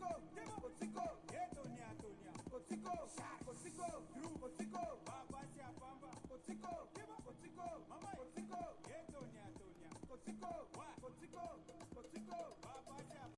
Kotiko,